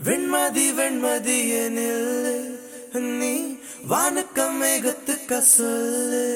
வெண்மதி வெண்மதி எனில் நீ வானுக்க மேகத்துக்க சொல்லு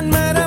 man, man.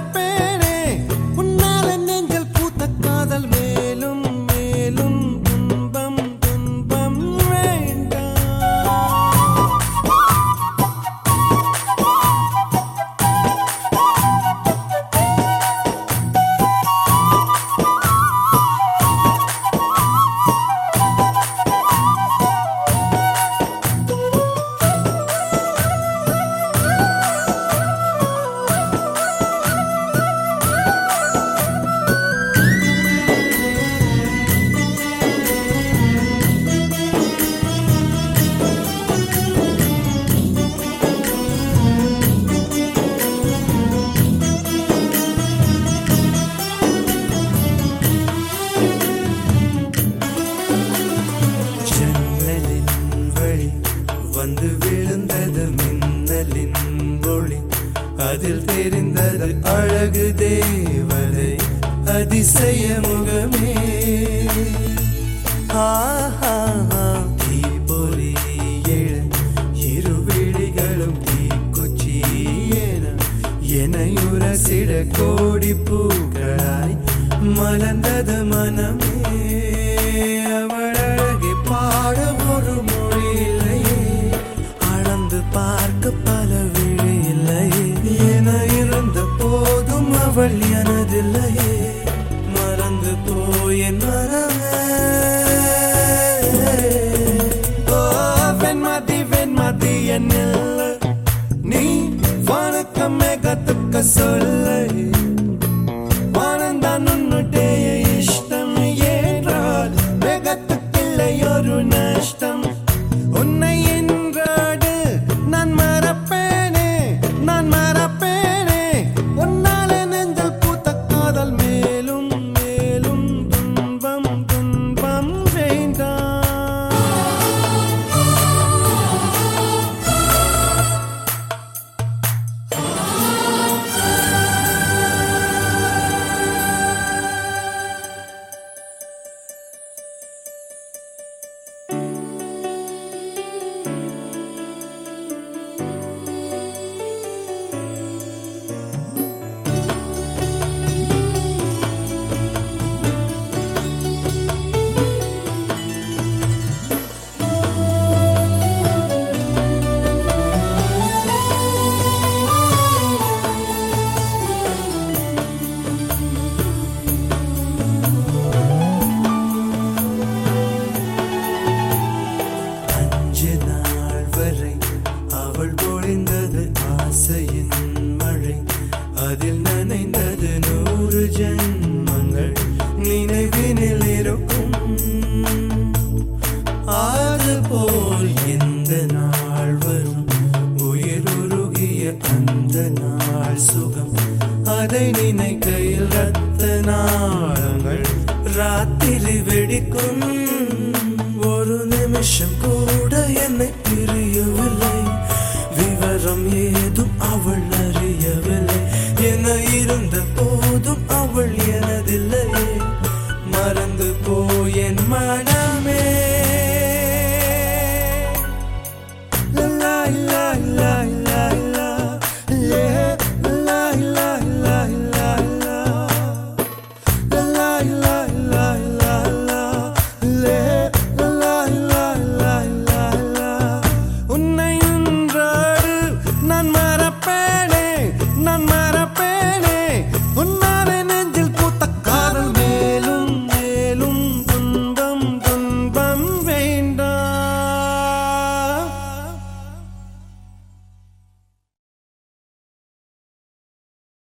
எனது அழகு தேவனை அதிசய முகமே. ஆஹா தீபொறி எழ இருவிழிகளும் தீக்குச்சி என கோடி பூக்களாய் மலர்ந்தது மனமே. அவள் எனதில்லையே. மறந்து போய் என் மனமே. வெண்மதி வெண்மதி என் நீ வணக்கமே கத்துக்க சொல்லை. வானந்தான் உன்னுடைய இஷ்டம். ஏன்றால் மேகத்துக்கில்லை ஒரு நஷ்டம். நாள் சுகம். அதை நினைக்கையில் ரத்த நாளங்கள் ராத்திரி வெடிக்கும். ஒரு நிமிஷம் கூட என்னை பிரியவில்லை. விவரம் ஏதும் அவள் அறியவில்லை. என இருந்த போதும் அவள் எனதில்லையே. மறந்து போய் மன